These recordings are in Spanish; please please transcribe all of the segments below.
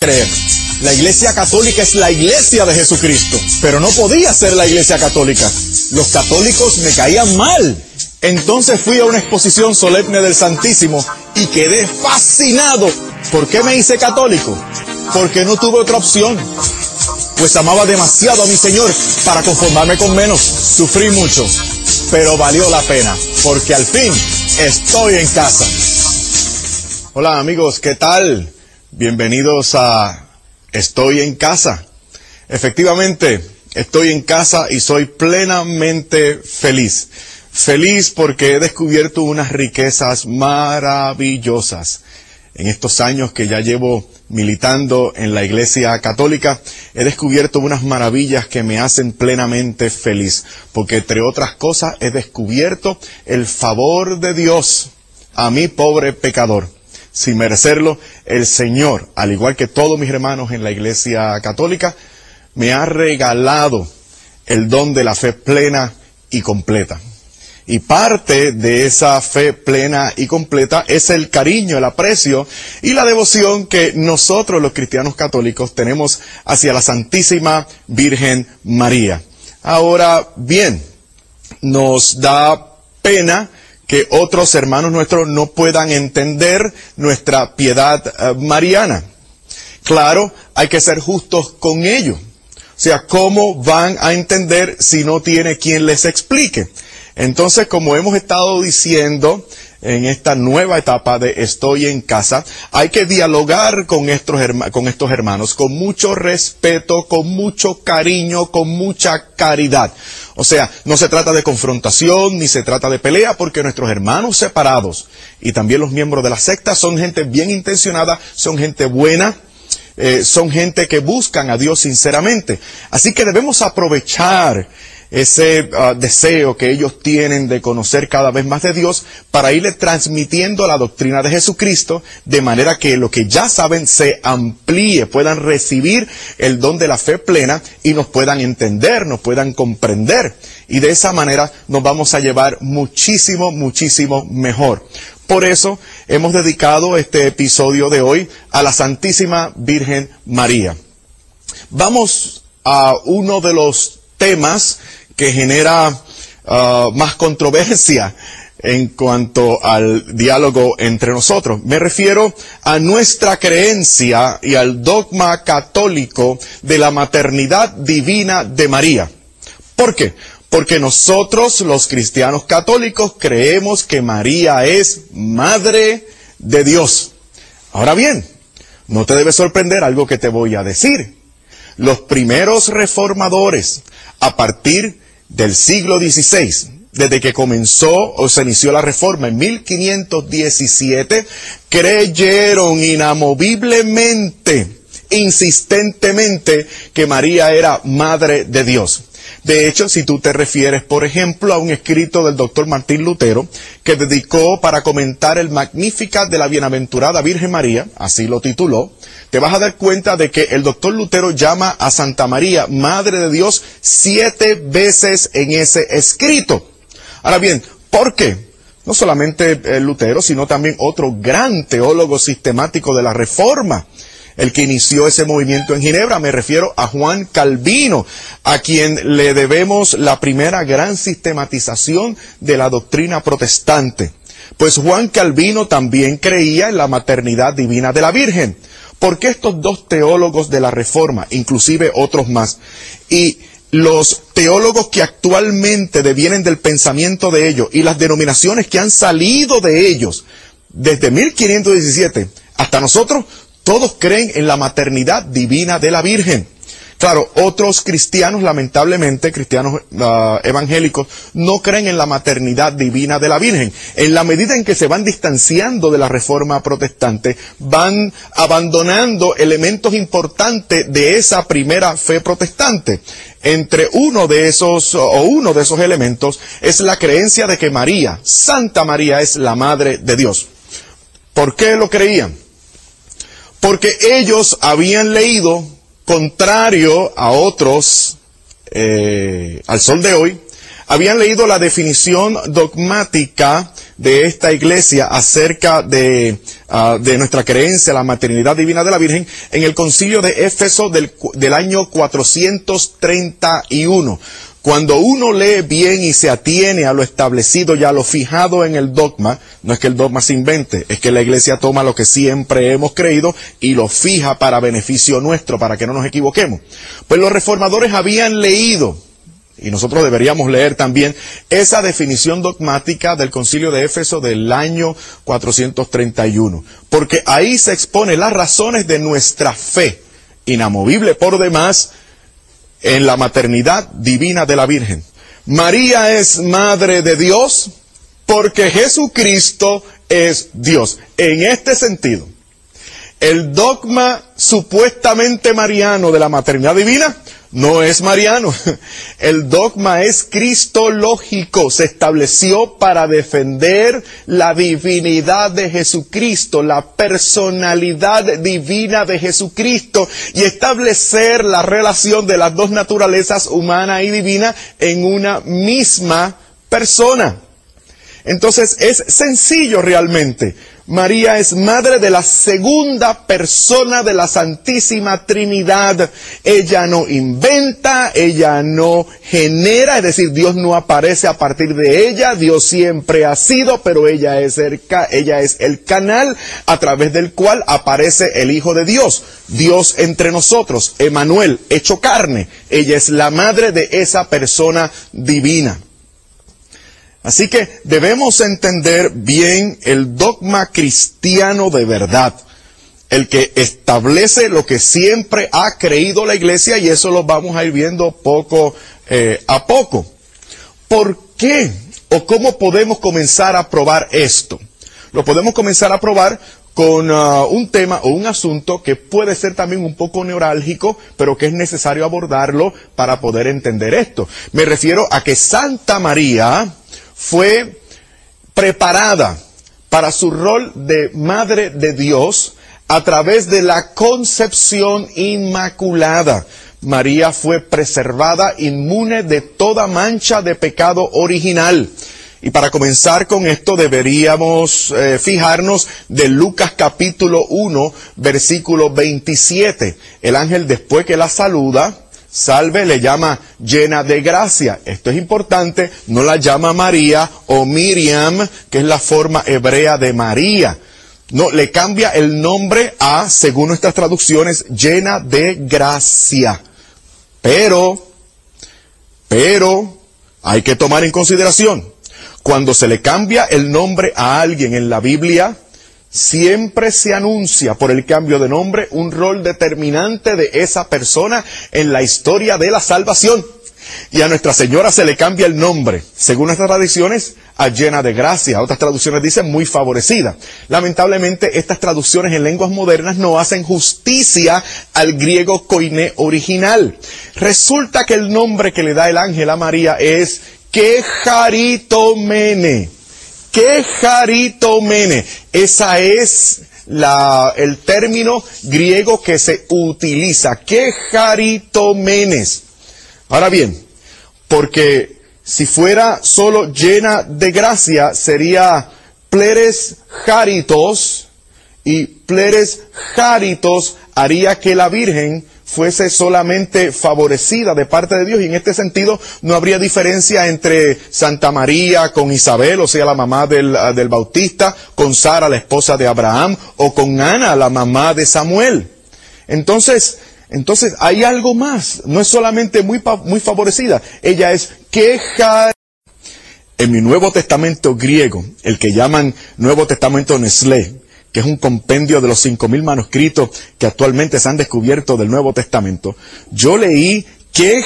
creer. La iglesia católica es la iglesia de Jesucristo, pero no podía ser la iglesia católica. Los católicos me caían mal. Entonces fui a una exposición solemne del Santísimo y quedé fascinado. ¿Por qué me hice católico? Porque no tuve otra opción. Pues amaba demasiado a mi Señor para conformarme con menos. Sufrí mucho, pero valió la pena, porque al fin estoy en casa. Hola amigos, ¿qué tal? Bienvenidos a Estoy en casa. Efectivamente, estoy en casa y soy plenamente feliz. Feliz porque he descubierto unas riquezas maravillosas. En estos años que ya llevo militando en la Iglesia Católica, he descubierto unas maravillas que me hacen plenamente feliz, porque entre otras cosas he descubierto el favor de Dios a mi pobre pecador sin merecerlo, el Señor, al igual que todos mis hermanos en la Iglesia Católica, me ha regalado el don de la fe plena y completa. Y parte de esa fe plena y completa es el cariño, el aprecio y la devoción que nosotros los cristianos católicos tenemos hacia la Santísima Virgen María. Ahora bien, nos da pena que otros hermanos nuestros no puedan entender nuestra piedad eh, mariana. Claro, hay que ser justos con ellos. O sea, ¿cómo van a entender si no tiene quien les explique? Entonces, como hemos estado diciendo, en esta nueva etapa de estoy en casa, hay que dialogar con estos, hermanos con mucho respeto, con mucho cariño, con mucha caridad. O sea, no se trata de confrontación ni se trata de pelea porque nuestros hermanos separados y también los miembros de la secta son gente bien intencionada, son gente buena, eh, son gente que buscan a Dios sinceramente. Así que debemos aprovechar ese ah, deseo que ellos tienen de conocer cada vez más de Dios para irle transmitiendo la doctrina de Jesucristo de manera que lo que ya saben se amplíe, puedan recibir el don de la fe plena y nos puedan entender, nos puedan comprender. Y de esa manera nos vamos a llevar muchísimo, muchísimo mejor. Por eso hemos dedicado este episodio de hoy a la Santísima Virgen María. Vamos a uno de los temas que genera uh, más controversia en cuanto al diálogo entre nosotros. Me refiero a nuestra creencia y al dogma católico de la maternidad divina de María. ¿Por qué? Porque nosotros, los cristianos católicos, creemos que María es madre de Dios. Ahora bien, no te debe sorprender algo que te voy a decir. Los primeros reformadores, a partir del siglo XVI, desde que comenzó o se inició la reforma en 1517, creyeron inamoviblemente, insistentemente, que María era madre de Dios. De hecho, si tú te refieres, por ejemplo, a un escrito del doctor Martín Lutero, que dedicó para comentar el Magnificat de la Bienaventurada Virgen María, así lo tituló, te vas a dar cuenta de que el doctor Lutero llama a Santa María Madre de Dios siete veces en ese escrito. Ahora bien, ¿por qué? No solamente eh, Lutero, sino también otro gran teólogo sistemático de la Reforma, el que inició ese movimiento en Ginebra, me refiero a Juan Calvino, a quien le debemos la primera gran sistematización de la doctrina protestante. Pues Juan Calvino también creía en la maternidad divina de la Virgen. ¿Por qué estos dos teólogos de la Reforma, inclusive otros más, y los teólogos que actualmente devienen del pensamiento de ellos y las denominaciones que han salido de ellos desde 1517 hasta nosotros, todos creen en la maternidad divina de la Virgen. Claro, otros cristianos, lamentablemente, cristianos ah, evangélicos, no creen en la maternidad divina de la Virgen. En la medida en que se van distanciando de la reforma protestante, van abandonando elementos importantes de esa primera fe protestante. Entre uno de esos, o uno de esos elementos, es la creencia de que María, Santa María, es la Madre de Dios. ¿Por qué lo creían? Porque ellos habían leído contrario a otros, eh, al sol de hoy, habían leído la definición dogmática de esta iglesia acerca de, ah, de nuestra creencia, la maternidad divina de la Virgen, en el concilio de Éfeso del, del año 431. Cuando uno lee bien y se atiene a lo establecido y a lo fijado en el dogma, no es que el dogma se invente, es que la iglesia toma lo que siempre hemos creído y lo fija para beneficio nuestro, para que no nos equivoquemos. Pues los reformadores habían leído, y nosotros deberíamos leer también, esa definición dogmática del concilio de Éfeso del año 431, porque ahí se expone las razones de nuestra fe, inamovible por demás, en la maternidad divina de la Virgen. María es madre de Dios porque Jesucristo es Dios. En este sentido, el dogma supuestamente mariano de la maternidad divina no es mariano. El dogma es cristológico. Se estableció para defender la divinidad de Jesucristo, la personalidad divina de Jesucristo y establecer la relación de las dos naturalezas, humana y divina, en una misma persona. Entonces es sencillo realmente. María es madre de la segunda persona de la Santísima Trinidad. Ella no inventa, ella no genera, es decir, Dios no aparece a partir de ella, Dios siempre ha sido, pero ella es el, ella es el canal a través del cual aparece el Hijo de Dios, Dios entre nosotros, Emanuel, hecho carne. Ella es la madre de esa persona divina. Así que debemos entender bien el dogma cristiano de verdad, el que establece lo que siempre ha creído la iglesia y eso lo vamos a ir viendo poco eh, a poco. ¿Por qué o cómo podemos comenzar a probar esto? Lo podemos comenzar a probar con uh, un tema o un asunto que puede ser también un poco neurálgico, pero que es necesario abordarlo para poder entender esto. Me refiero a que Santa María, fue preparada para su rol de madre de Dios a través de la concepción inmaculada. María fue preservada inmune de toda mancha de pecado original. Y para comenzar con esto deberíamos eh, fijarnos de Lucas capítulo 1, versículo 27. El ángel después que la saluda, Salve le llama llena de gracia. Esto es importante, no la llama María o Miriam, que es la forma hebrea de María. No, le cambia el nombre a, según nuestras traducciones, llena de gracia. Pero, pero, hay que tomar en consideración, cuando se le cambia el nombre a alguien en la Biblia, Siempre se anuncia por el cambio de nombre un rol determinante de esa persona en la historia de la salvación. Y a Nuestra Señora se le cambia el nombre, según nuestras tradiciones, a llena de gracia. Otras traducciones dicen muy favorecida. Lamentablemente, estas traducciones en lenguas modernas no hacen justicia al griego koiné original. Resulta que el nombre que le da el ángel a María es Quejaritomene mene, Esa es el término griego que se utiliza. menes. Ahora bien, porque si fuera solo llena de gracia, sería pleres jaritos, y pleres jaritos haría que la Virgen fuese solamente favorecida de parte de Dios y en este sentido no habría diferencia entre Santa María con Isabel, o sea, la mamá del, ah, del Bautista, con Sara, la esposa de Abraham, o con Ana, la mamá de Samuel. Entonces, entonces hay algo más, no es solamente muy, muy favorecida, ella es queja. En mi Nuevo Testamento griego, el que llaman Nuevo Testamento Nestlé, que es un compendio de los 5.000 manuscritos que actualmente se han descubierto del Nuevo Testamento, yo leí que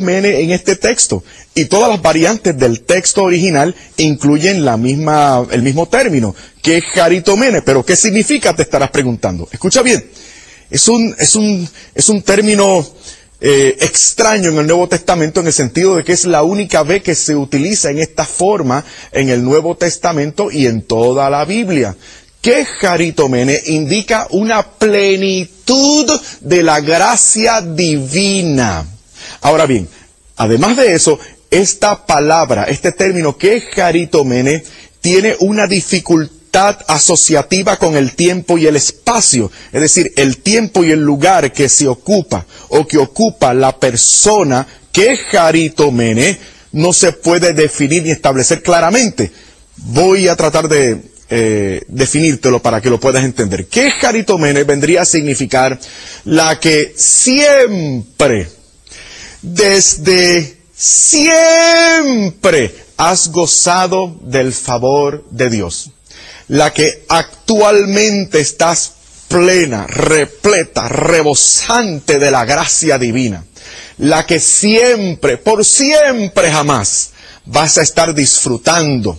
Mene en este texto. Y todas las variantes del texto original incluyen la misma, el mismo término, que Mene. Pero ¿qué significa? Te estarás preguntando. Escucha bien. Es un, es un, es un término eh, extraño en el Nuevo Testamento en el sentido de que es la única vez que se utiliza en esta forma en el Nuevo Testamento y en toda la Biblia que Jaritomene indica una plenitud de la gracia divina. Ahora bien, además de eso, esta palabra, este término que es caritomene, tiene una dificultad asociativa con el tiempo y el espacio, es decir, el tiempo y el lugar que se ocupa o que ocupa la persona que es caritomene no se puede definir ni establecer claramente. Voy a tratar de eh, definírtelo para que lo puedas entender. ¿Qué caritomene vendría a significar la que siempre, desde siempre has gozado del favor de Dios? La que actualmente estás plena, repleta, rebosante de la gracia divina. La que siempre, por siempre jamás, vas a estar disfrutando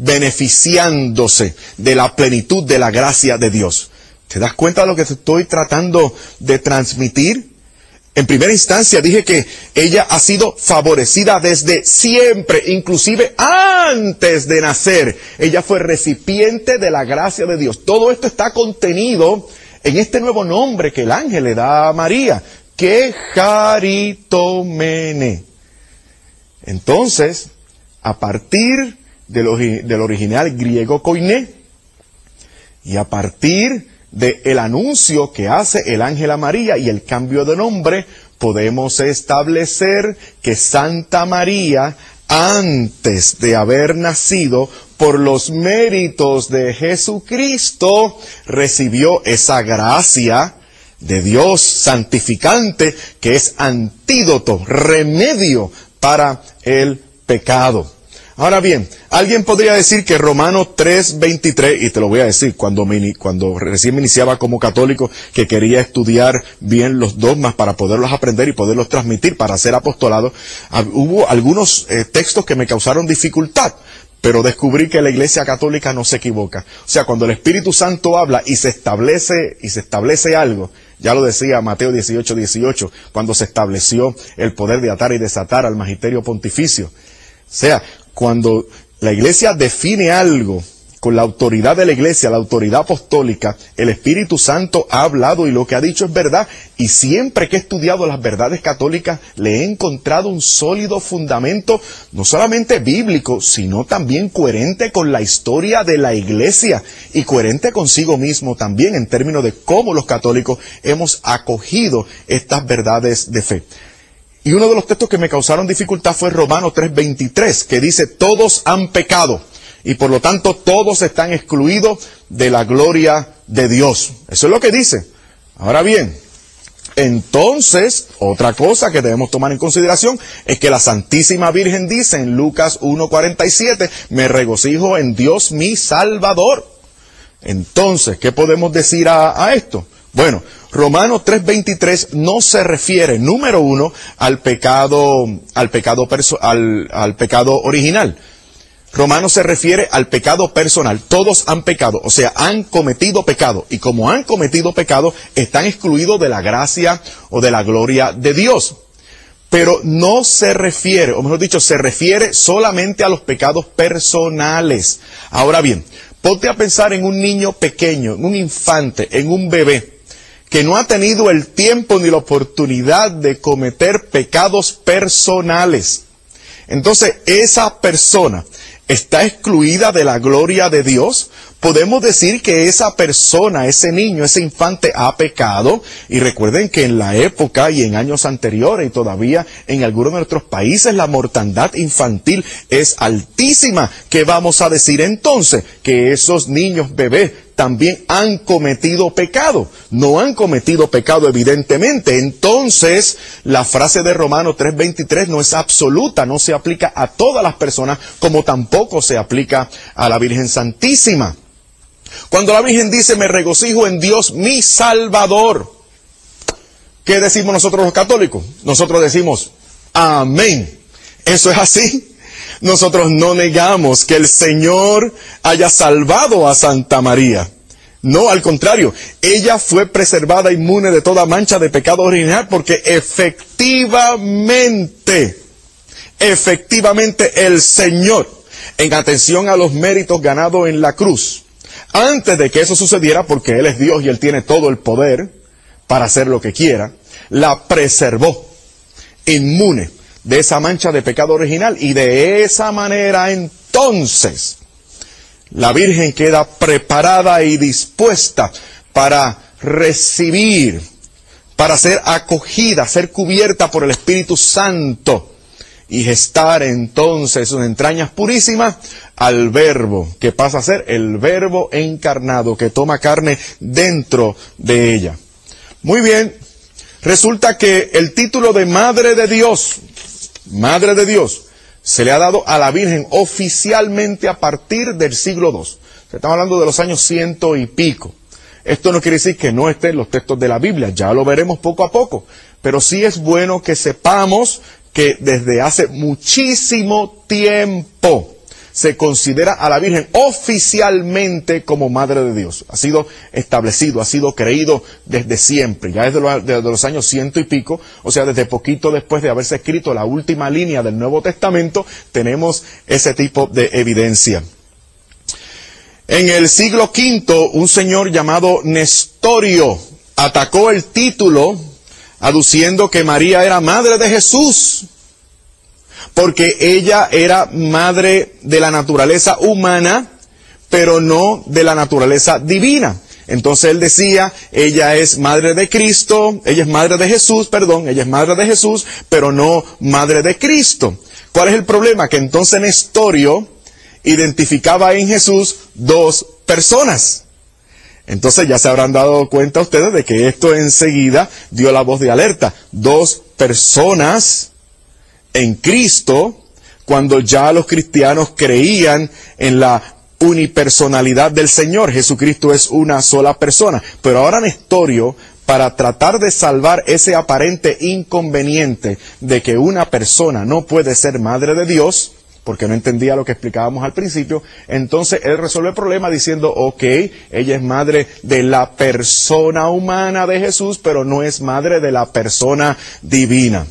beneficiándose de la plenitud de la gracia de Dios. ¿Te das cuenta de lo que estoy tratando de transmitir? En primera instancia dije que ella ha sido favorecida desde siempre, inclusive antes de nacer. Ella fue recipiente de la gracia de Dios. Todo esto está contenido en este nuevo nombre que el ángel le da a María, que Jaritomene. Entonces, a partir del, original griego koiné. Y a partir del anuncio que hace el ángel a María y el cambio de nombre, podemos establecer que Santa María, antes de haber nacido, por los méritos de Jesucristo, recibió esa gracia de Dios santificante que es antídoto, remedio para el pecado. Ahora bien, alguien podría decir que Romanos 3:23, y te lo voy a decir, cuando, cuando recién me iniciaba como católico, que quería estudiar bien los dogmas para poderlos aprender y poderlos transmitir para ser apostolado, hubo algunos eh, textos que me causaron dificultad. Pero descubrí que la Iglesia Católica no se equivoca. O sea, cuando el Espíritu Santo habla y se establece, y se establece algo, ya lo decía Mateo 18, 18, cuando se estableció el poder de atar y desatar al magisterio pontificio. O sea, cuando la iglesia define algo con la autoridad de la iglesia, la autoridad apostólica, el Espíritu Santo ha hablado y lo que ha dicho es verdad. Y siempre que he estudiado las verdades católicas, le he encontrado un sólido fundamento, no solamente bíblico, sino también coherente con la historia de la iglesia y coherente consigo mismo también en términos de cómo los católicos hemos acogido estas verdades de fe. Y uno de los textos que me causaron dificultad fue Romanos 3:23, que dice, todos han pecado y por lo tanto todos están excluidos de la gloria de Dios. Eso es lo que dice. Ahora bien, entonces, otra cosa que debemos tomar en consideración es que la Santísima Virgen dice en Lucas 1.47, me regocijo en Dios mi Salvador. Entonces, ¿qué podemos decir a, a esto? Bueno, Romanos 3:23 no se refiere, número uno, al pecado, al pecado, al, al pecado original. Romanos se refiere al pecado personal. Todos han pecado, o sea, han cometido pecado. Y como han cometido pecado, están excluidos de la gracia o de la gloria de Dios. Pero no se refiere, o mejor dicho, se refiere solamente a los pecados personales. Ahora bien, ponte a pensar en un niño pequeño, en un infante, en un bebé que no ha tenido el tiempo ni la oportunidad de cometer pecados personales. Entonces, esa persona está excluida de la gloria de Dios. Podemos decir que esa persona, ese niño, ese infante ha pecado. Y recuerden que en la época y en años anteriores y todavía en algunos de nuestros países la mortandad infantil es altísima. ¿Qué vamos a decir entonces? Que esos niños bebés también han cometido pecado. No han cometido pecado evidentemente. Entonces, la frase de Romanos 3:23 no es absoluta, no se aplica a todas las personas, como tampoco se aplica a la Virgen Santísima. Cuando la Virgen dice, me regocijo en Dios mi Salvador, ¿qué decimos nosotros los católicos? Nosotros decimos, amén. Eso es así. Nosotros no negamos que el Señor haya salvado a Santa María. No, al contrario, ella fue preservada inmune de toda mancha de pecado original porque efectivamente, efectivamente el Señor, en atención a los méritos ganados en la cruz, antes de que eso sucediera, porque Él es Dios y Él tiene todo el poder para hacer lo que quiera, la preservó inmune de esa mancha de pecado original. Y de esa manera entonces la Virgen queda preparada y dispuesta para recibir, para ser acogida, ser cubierta por el Espíritu Santo y gestar entonces sus entrañas purísimas al verbo, que pasa a ser el verbo encarnado, que toma carne dentro de ella. Muy bien, resulta que el título de Madre de Dios, Madre de Dios, se le ha dado a la Virgen oficialmente a partir del siglo II. Estamos hablando de los años ciento y pico. Esto no quiere decir que no esté en los textos de la Biblia, ya lo veremos poco a poco, pero sí es bueno que sepamos que desde hace muchísimo tiempo se considera a la Virgen oficialmente como Madre de Dios. Ha sido establecido, ha sido creído desde siempre, ya desde los, los años ciento y pico, o sea, desde poquito después de haberse escrito la última línea del Nuevo Testamento, tenemos ese tipo de evidencia. En el siglo V, un señor llamado Nestorio atacó el título aduciendo que María era madre de Jesús, porque ella era madre de la naturaleza humana, pero no de la naturaleza divina. Entonces él decía, ella es madre de Cristo, ella es madre de Jesús, perdón, ella es madre de Jesús, pero no madre de Cristo. ¿Cuál es el problema? Que entonces Nestorio identificaba en Jesús dos personas. Entonces ya se habrán dado cuenta ustedes de que esto enseguida dio la voz de alerta. Dos personas en Cristo cuando ya los cristianos creían en la unipersonalidad del Señor. Jesucristo es una sola persona. Pero ahora Nestorio, para tratar de salvar ese aparente inconveniente de que una persona no puede ser madre de Dios, porque no entendía lo que explicábamos al principio. Entonces él resuelve el problema diciendo, ok, ella es madre de la persona humana de Jesús, pero no es madre de la persona divina.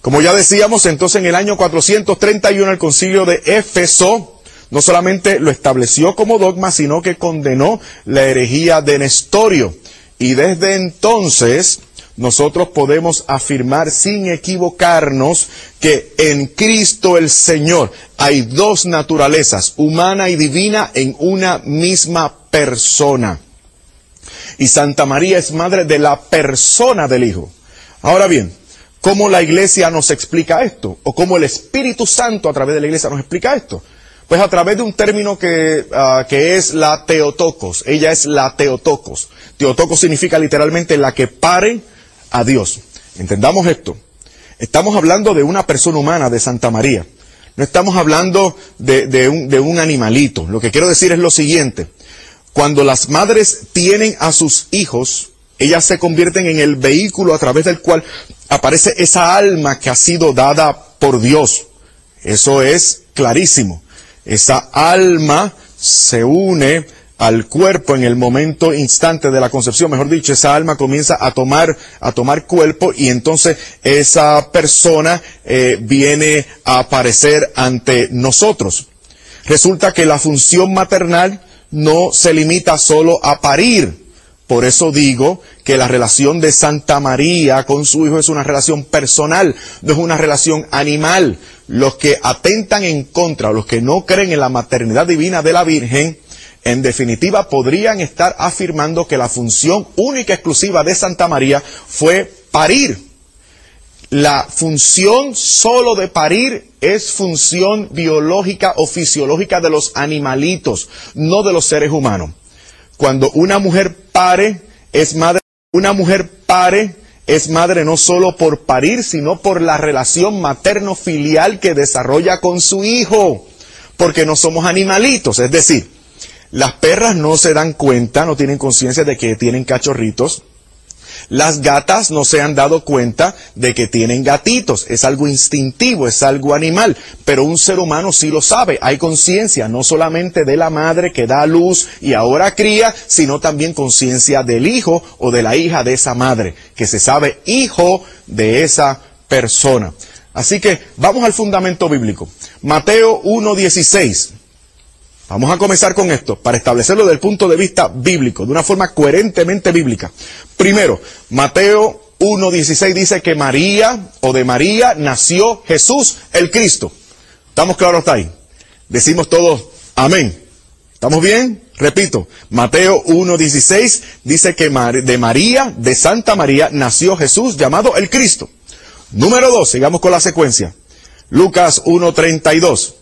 Como ya decíamos, entonces en el año 431 el concilio de Éfeso no solamente lo estableció como dogma, sino que condenó la herejía de Nestorio. Y desde entonces, nosotros podemos afirmar sin equivocarnos que en Cristo el Señor hay dos naturalezas, humana y divina, en una misma persona. Y Santa María es madre de la persona del Hijo. Ahora bien, ¿cómo la iglesia nos explica esto? ¿O cómo el Espíritu Santo a través de la iglesia nos explica esto? Pues a través de un término que, uh, que es la teotocos. Ella es la teotocos. Teotocos significa literalmente la que pare a Dios. Entendamos esto. Estamos hablando de una persona humana, de Santa María. No estamos hablando de, un, de un animalito. Lo que quiero decir es lo siguiente. Cuando las madres tienen a sus hijos, ellas se convierten en el vehículo a través del cual aparece esa alma que ha sido dada por Dios. Eso es clarísimo. Esa alma se une al cuerpo en el momento instante de la concepción, mejor dicho, esa alma comienza a tomar, a tomar cuerpo y entonces esa persona eh, viene a aparecer ante nosotros. Resulta que la función maternal no se limita solo a parir. Por eso digo que la relación de Santa María con su hijo es una relación personal, no es una relación animal. Los que atentan en contra, los que no creen en la maternidad divina de la Virgen, en definitiva, podrían estar afirmando que la función única exclusiva de Santa María fue parir. La función solo de parir es función biológica o fisiológica de los animalitos, no de los seres humanos. Cuando una mujer pare, es madre, una mujer pare, es madre no solo por parir, sino por la relación materno-filial que desarrolla con su hijo, porque no somos animalitos, es decir, las perras no se dan cuenta, no tienen conciencia de que tienen cachorritos. Las gatas no se han dado cuenta de que tienen gatitos. Es algo instintivo, es algo animal. Pero un ser humano sí lo sabe. Hay conciencia no solamente de la madre que da luz y ahora cría, sino también conciencia del hijo o de la hija de esa madre, que se sabe hijo de esa persona. Así que vamos al fundamento bíblico. Mateo 1.16. Vamos a comenzar con esto, para establecerlo desde el punto de vista bíblico, de una forma coherentemente bíblica. Primero, Mateo 1.16 dice que María o de María nació Jesús el Cristo. ¿Estamos claros hasta ahí? Decimos todos amén. ¿Estamos bien? Repito, Mateo 1.16 dice que de María, de Santa María, nació Jesús llamado el Cristo. Número 2, sigamos con la secuencia. Lucas 1.32.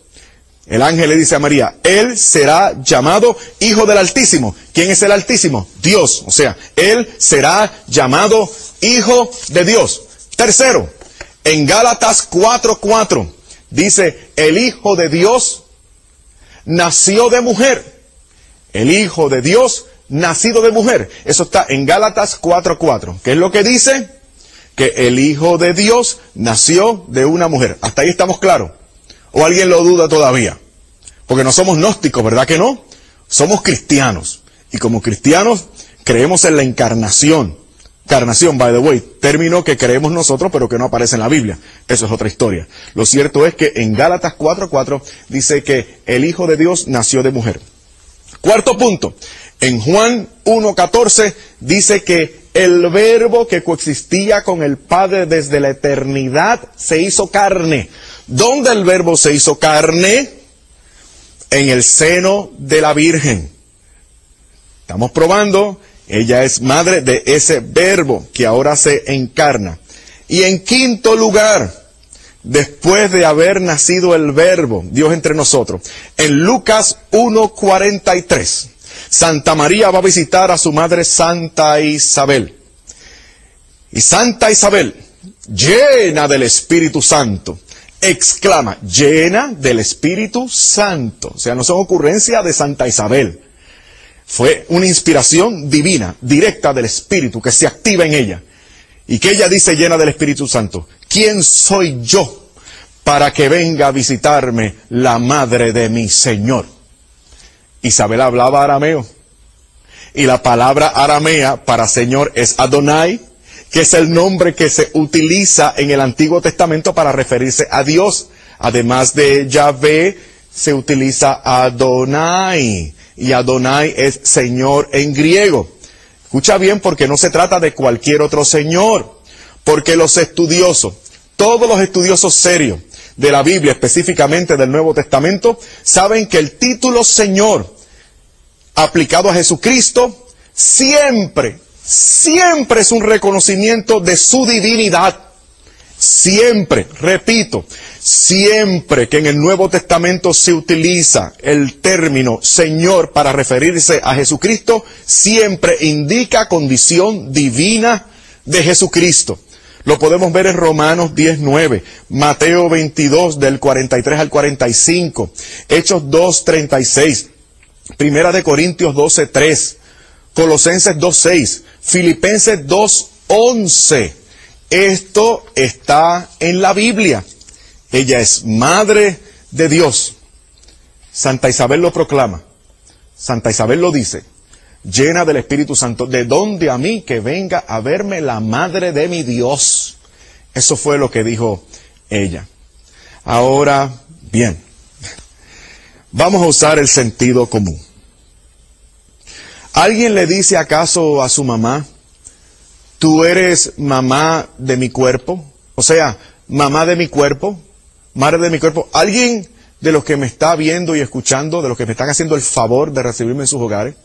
El ángel le dice a María, Él será llamado Hijo del Altísimo. ¿Quién es el Altísimo? Dios. O sea, Él será llamado Hijo de Dios. Tercero, en Gálatas 4.4 dice, el Hijo de Dios nació de mujer. El Hijo de Dios nacido de mujer. Eso está en Gálatas 4.4. ¿Qué es lo que dice? Que el Hijo de Dios nació de una mujer. Hasta ahí estamos claros. ¿O alguien lo duda todavía? Porque no somos gnósticos, ¿verdad que no? Somos cristianos. Y como cristianos creemos en la encarnación. Encarnación, by the way, término que creemos nosotros pero que no aparece en la Biblia. Eso es otra historia. Lo cierto es que en Gálatas 4.4 dice que el Hijo de Dios nació de mujer. Cuarto punto. En Juan 1.14 dice que el verbo que coexistía con el Padre desde la eternidad se hizo carne. ¿Dónde el verbo se hizo carne? En el seno de la Virgen. Estamos probando, ella es madre de ese verbo que ahora se encarna. Y en quinto lugar, después de haber nacido el verbo, Dios entre nosotros, en Lucas 1.43, Santa María va a visitar a su madre Santa Isabel. Y Santa Isabel, llena del Espíritu Santo, exclama, llena del Espíritu Santo. O sea, no son ocurrencias de Santa Isabel. Fue una inspiración divina, directa del Espíritu, que se activa en ella. Y que ella dice llena del Espíritu Santo, ¿quién soy yo para que venga a visitarme la madre de mi Señor? Isabel hablaba arameo. Y la palabra aramea para Señor es Adonai, que es el nombre que se utiliza en el Antiguo Testamento para referirse a Dios. Además de Yahvé, se utiliza Adonai. Y Adonai es Señor en griego. Escucha bien porque no se trata de cualquier otro Señor. Porque los estudiosos, todos los estudiosos serios de la Biblia, específicamente del Nuevo Testamento, saben que el título Señor aplicado a Jesucristo siempre siempre es un reconocimiento de su divinidad. Siempre, repito, siempre que en el Nuevo Testamento se utiliza el término Señor para referirse a Jesucristo, siempre indica condición divina de Jesucristo. Lo podemos ver en Romanos 19, Mateo 22 del 43 al 45, Hechos 2, 36, Primera de Corintios 12, 3, Colosenses 2, 6, Filipenses 2.11. Esto está en la Biblia. Ella es madre de Dios. Santa Isabel lo proclama. Santa Isabel lo dice. Llena del Espíritu Santo. ¿De dónde a mí que venga a verme la madre de mi Dios? Eso fue lo que dijo ella. Ahora, bien. Vamos a usar el sentido común. ¿Alguien le dice acaso a su mamá, tú eres mamá de mi cuerpo? O sea, mamá de mi cuerpo, madre de mi cuerpo. ¿Alguien de los que me está viendo y escuchando, de los que me están haciendo el favor de recibirme en sus hogares,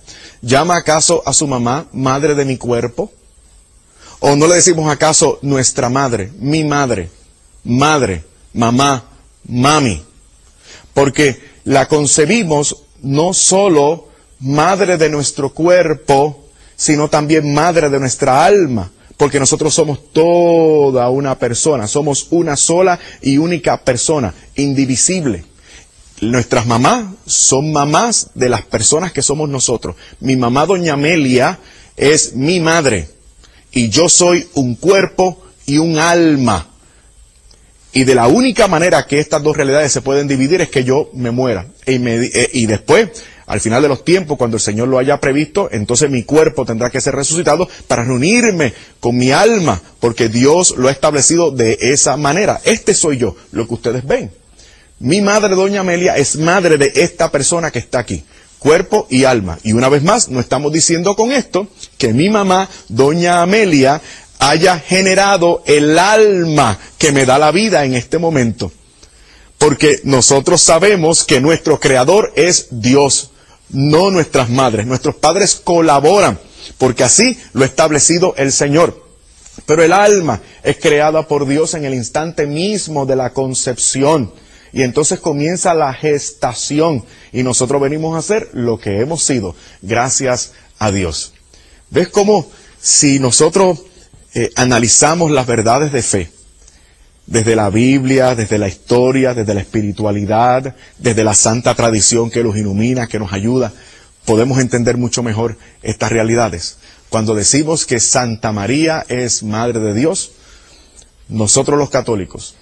llama acaso a su mamá madre de mi cuerpo? ¿O no le decimos acaso nuestra madre, mi madre, madre, mamá, mami? Porque la concebimos no solo madre de nuestro cuerpo, sino también madre de nuestra alma, porque nosotros somos toda una persona, somos una sola y única persona, indivisible. Nuestras mamás son mamás de las personas que somos nosotros. Mi mamá, doña Amelia, es mi madre y yo soy un cuerpo y un alma. Y de la única manera que estas dos realidades se pueden dividir es que yo me muera. Y, eh, y después al final de los tiempos, cuando el Señor lo haya previsto, entonces mi cuerpo tendrá que ser resucitado para reunirme con mi alma, porque Dios lo ha establecido de esa manera. Este soy yo, lo que ustedes ven. Mi madre, doña Amelia, es madre de esta persona que está aquí, cuerpo y alma. Y una vez más, no estamos diciendo con esto que mi mamá, doña Amelia, haya generado el alma que me da la vida en este momento. Porque nosotros sabemos que nuestro creador es Dios, no nuestras madres. Nuestros padres colaboran, porque así lo ha establecido el Señor. Pero el alma es creada por Dios en el instante mismo de la concepción. Y entonces comienza la gestación y nosotros venimos a ser lo que hemos sido, gracias a Dios. ¿Ves cómo si nosotros eh, analizamos las verdades de fe, desde la Biblia, desde la historia, desde la espiritualidad, desde la santa tradición que los ilumina, que nos ayuda, podemos entender mucho mejor estas realidades. Cuando decimos que Santa María es Madre de Dios, nosotros los católicos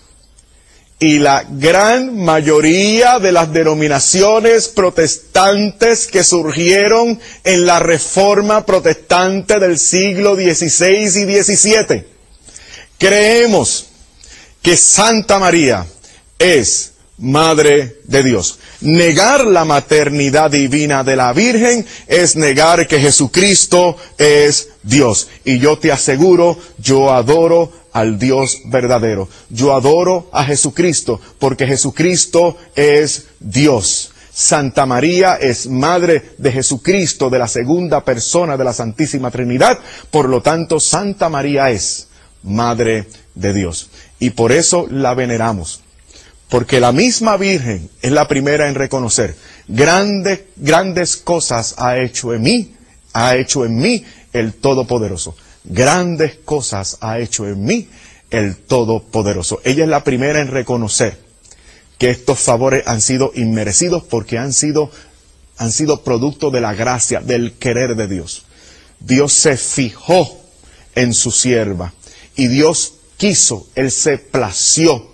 y la gran mayoría de las denominaciones protestantes que surgieron en la reforma protestante del siglo XVI y XVII. Creemos que Santa María es Madre de Dios. Negar la maternidad divina de la Virgen es negar que Jesucristo es Dios. Y yo te aseguro, yo adoro al Dios verdadero. Yo adoro a Jesucristo porque Jesucristo es Dios. Santa María es madre de Jesucristo, de la segunda persona de la Santísima Trinidad. Por lo tanto, Santa María es madre de Dios. Y por eso la veneramos. Porque la misma Virgen es la primera en reconocer grandes, grandes cosas ha hecho en mí, ha hecho en mí el Todopoderoso grandes cosas ha hecho en mí el Todopoderoso. Ella es la primera en reconocer que estos favores han sido inmerecidos porque han sido, han sido producto de la gracia, del querer de Dios. Dios se fijó en su sierva y Dios quiso, Él se plació,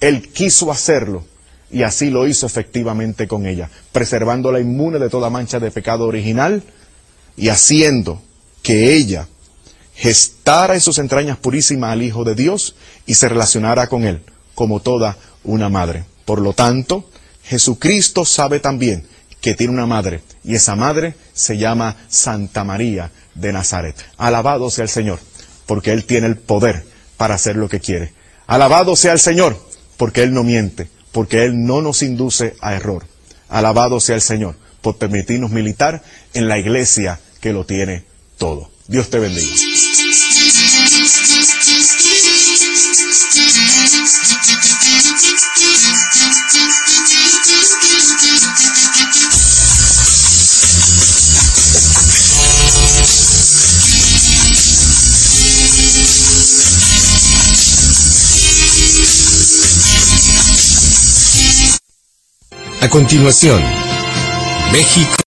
Él quiso hacerlo y así lo hizo efectivamente con ella, preservándola inmune de toda mancha de pecado original y haciendo que ella gestara en sus entrañas purísimas al Hijo de Dios y se relacionara con Él como toda una madre. Por lo tanto, Jesucristo sabe también que tiene una madre y esa madre se llama Santa María de Nazaret. Alabado sea el Señor, porque Él tiene el poder para hacer lo que quiere. Alabado sea el Señor, porque Él no miente, porque Él no nos induce a error. Alabado sea el Señor por permitirnos militar en la iglesia que lo tiene todo. Dios te bendiga. A continuación, México.